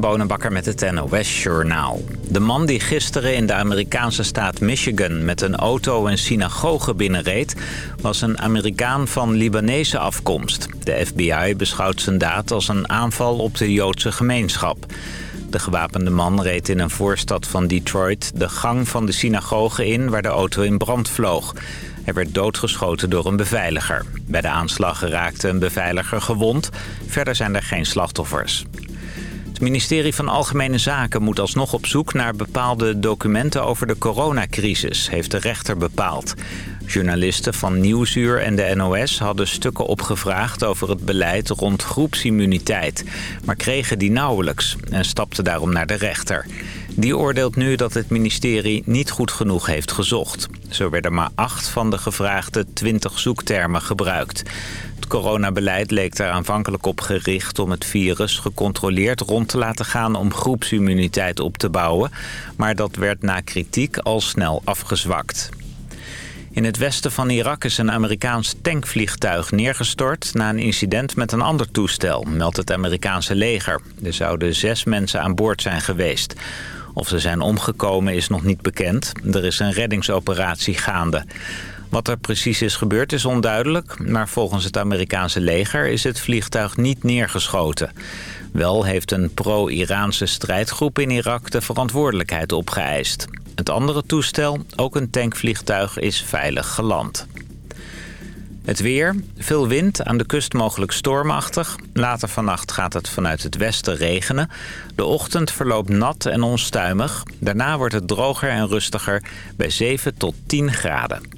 van Bonenbakker met het NOS Journaal. De man die gisteren in de Amerikaanse staat Michigan met een auto een synagoge binnenreed... was een Amerikaan van Libanese afkomst. De FBI beschouwt zijn daad als een aanval op de Joodse gemeenschap. De gewapende man reed in een voorstad van Detroit de gang van de synagoge in... waar de auto in brand vloog. Hij werd doodgeschoten door een beveiliger. Bij de aanslag raakte een beveiliger gewond. Verder zijn er geen slachtoffers. Het ministerie van Algemene Zaken moet alsnog op zoek naar bepaalde documenten over de coronacrisis, heeft de rechter bepaald. Journalisten van Nieuwsuur en de NOS hadden stukken opgevraagd over het beleid rond groepsimmuniteit, maar kregen die nauwelijks en stapten daarom naar de rechter. Die oordeelt nu dat het ministerie niet goed genoeg heeft gezocht. Zo werden maar acht van de gevraagde twintig zoektermen gebruikt. Coronabeleid leek daar aanvankelijk op gericht om het virus gecontroleerd rond te laten gaan om groepsimmuniteit op te bouwen. Maar dat werd na kritiek al snel afgezwakt. In het westen van Irak is een Amerikaans tankvliegtuig neergestort... na een incident met een ander toestel, meldt het Amerikaanse leger. Er zouden zes mensen aan boord zijn geweest. Of ze zijn omgekomen is nog niet bekend. Er is een reddingsoperatie gaande. Wat er precies is gebeurd is onduidelijk... maar volgens het Amerikaanse leger is het vliegtuig niet neergeschoten. Wel heeft een pro-Iraanse strijdgroep in Irak de verantwoordelijkheid opgeëist. Het andere toestel, ook een tankvliegtuig, is veilig geland. Het weer, veel wind, aan de kust mogelijk stormachtig. Later vannacht gaat het vanuit het westen regenen. De ochtend verloopt nat en onstuimig. Daarna wordt het droger en rustiger bij 7 tot 10 graden.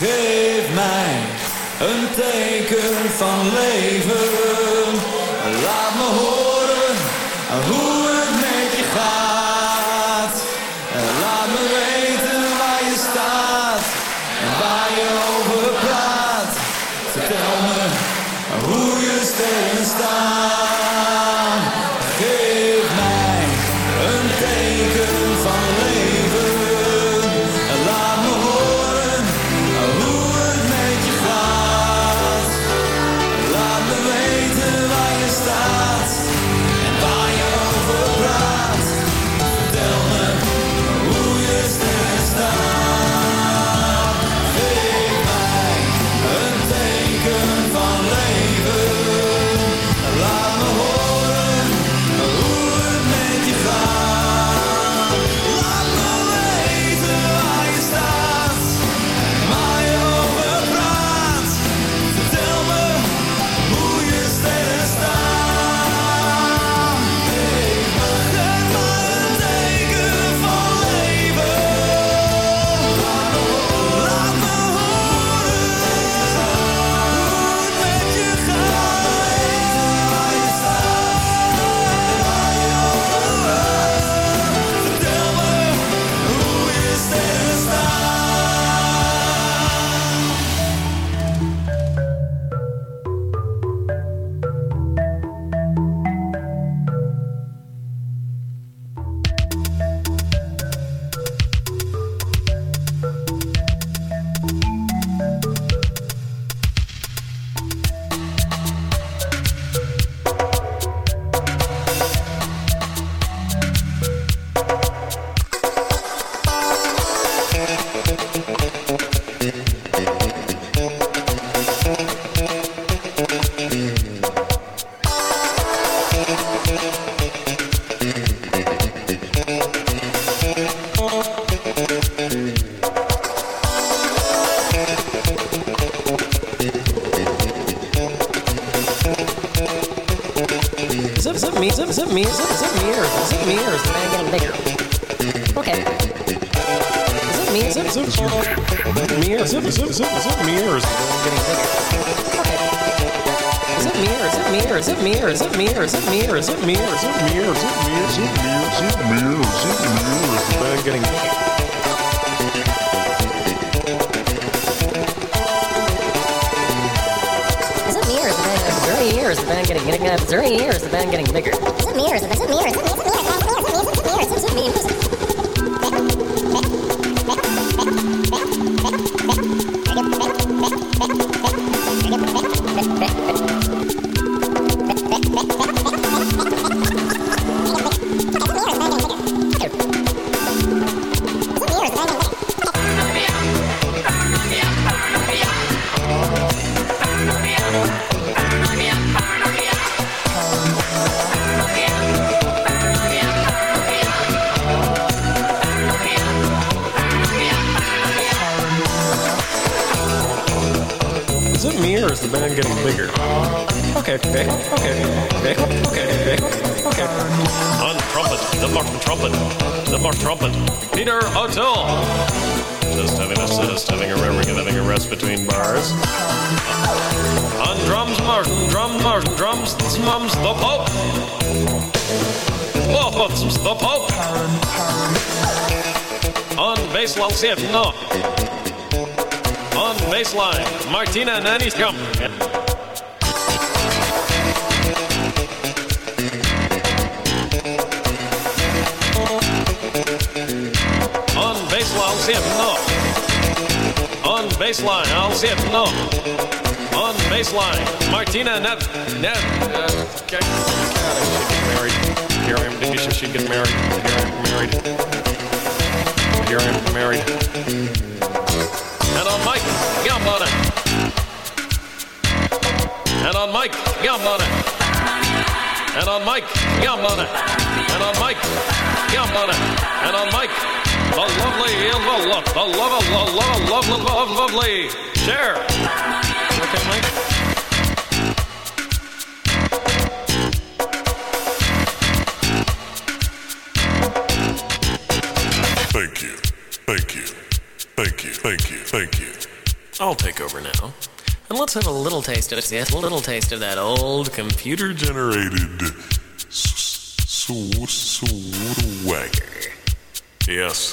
Geef mij een teken van leven. or is it me or is it me or is it me or is it me or is it me or is it me or is it me or is it me? I'm getting. Is it me or is the band getting bigger? Is it me or is the band getting bigger? Is it me or is the band getting bigger? Is it me or is the band? God, mam, stop op. Oh, God, stop op. On baseline zit, no. On baseline, Martina Nanny's come. On baseline zit, no. On baseline, I'll zip, no. On the baseline, Martina Nev. Nev. Uh, okay. Here I am. Did you she get married? Here I am married. Here I am married. And on Mike, Gambona. And on Mike, Gambona. And on Mike, Gambona. And on Mike, Gambona. And on Mike, the lovely, the love, the love, the love, love, lovely, Cher. I'll take over now. And let's have a little taste of it. Yes, a little taste of that old computer. Generated s- s-. Yes.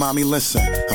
Mommy, listen. I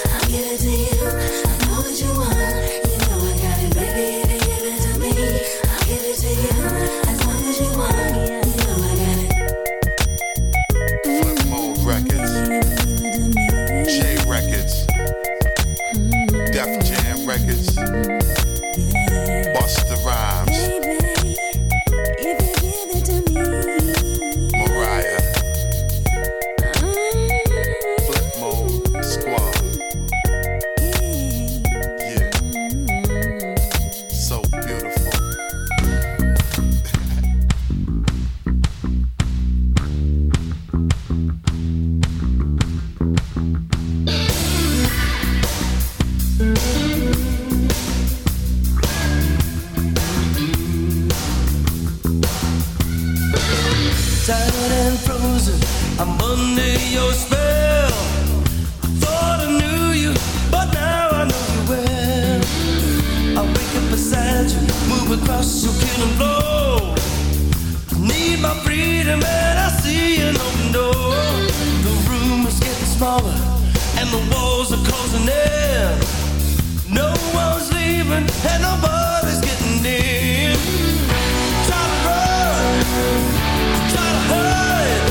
beside you, move across your killing floor. Need my freedom and I see an open door. The room is getting smaller and the walls are closing in. No one's leaving and nobody's getting in. Try to run, try to hide.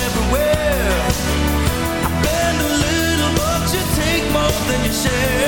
share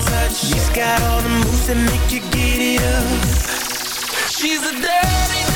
touch. She's got all the moves that make you get it up. She's a dirty.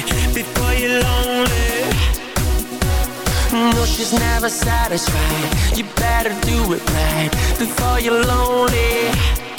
before you're lonely. No, she's never satisfied. You better do it right Before you're lonely.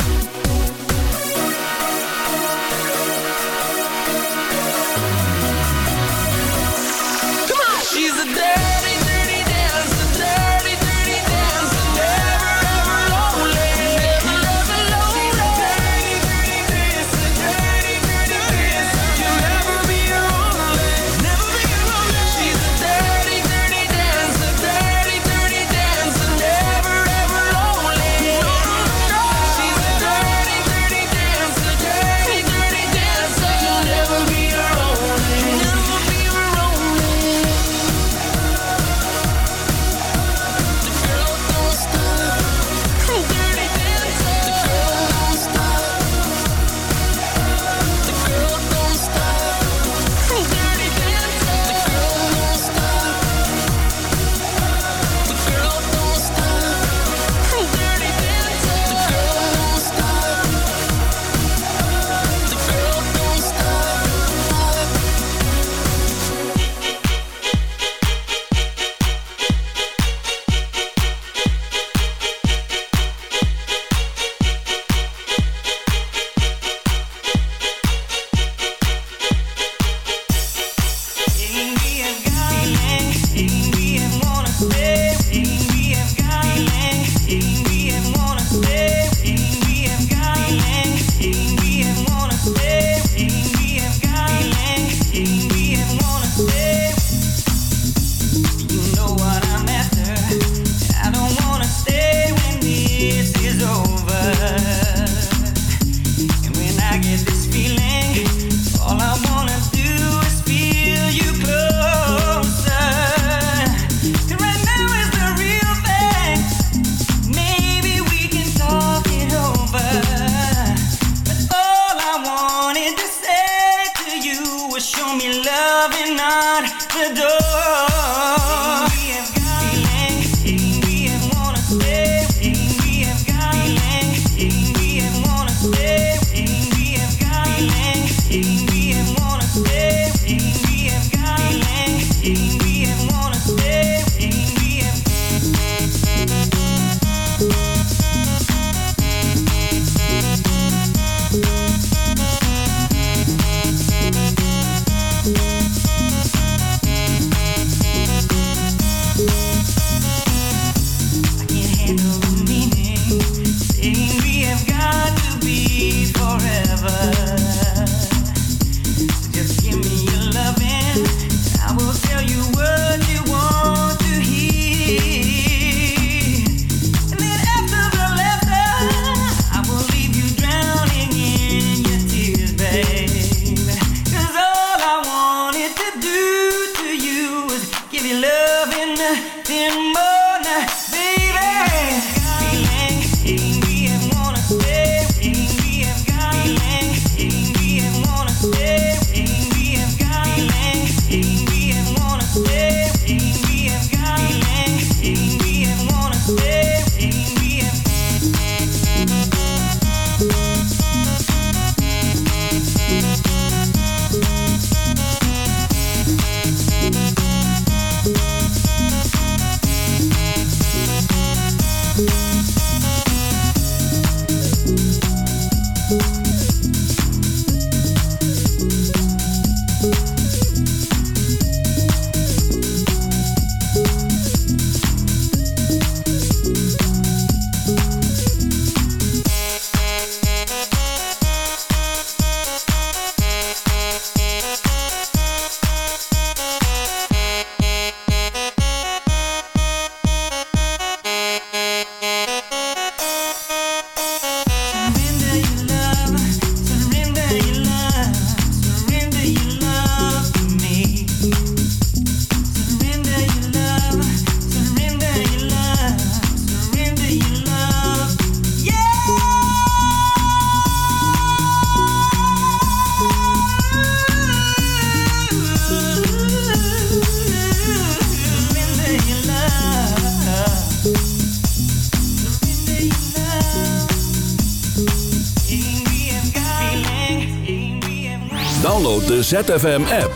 ZFM-app.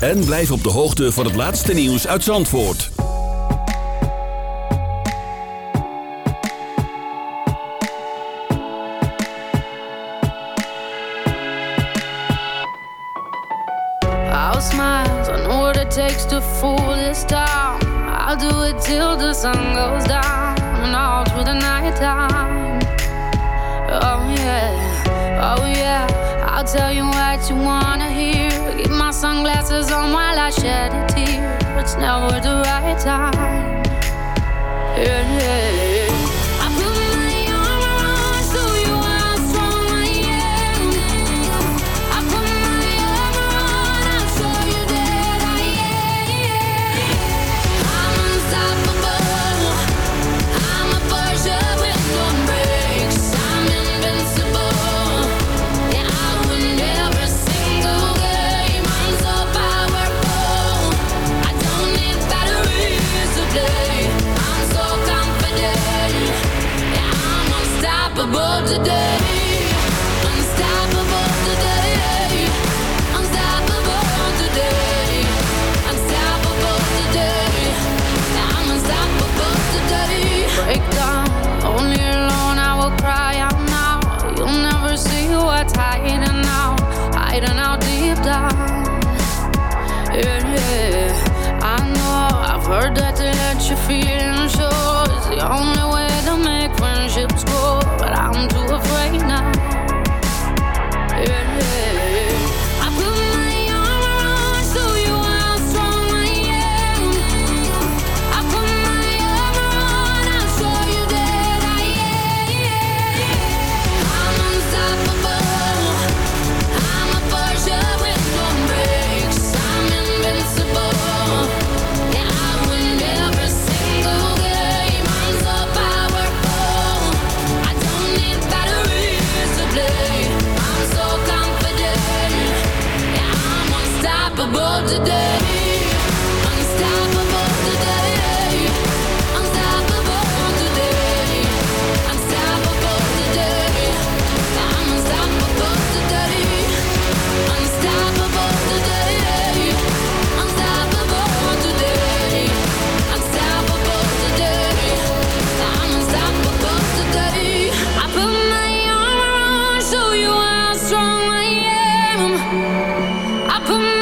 En blijf op de hoogte van het laatste nieuws uit Zandvoort. I'll smile, I know what it takes to fool this town. I'll do it till the sun goes down and all through the night time. Oh yeah, oh yeah, I'll tell you glasses on while I shed a tear. It's never the right time. yeah. I put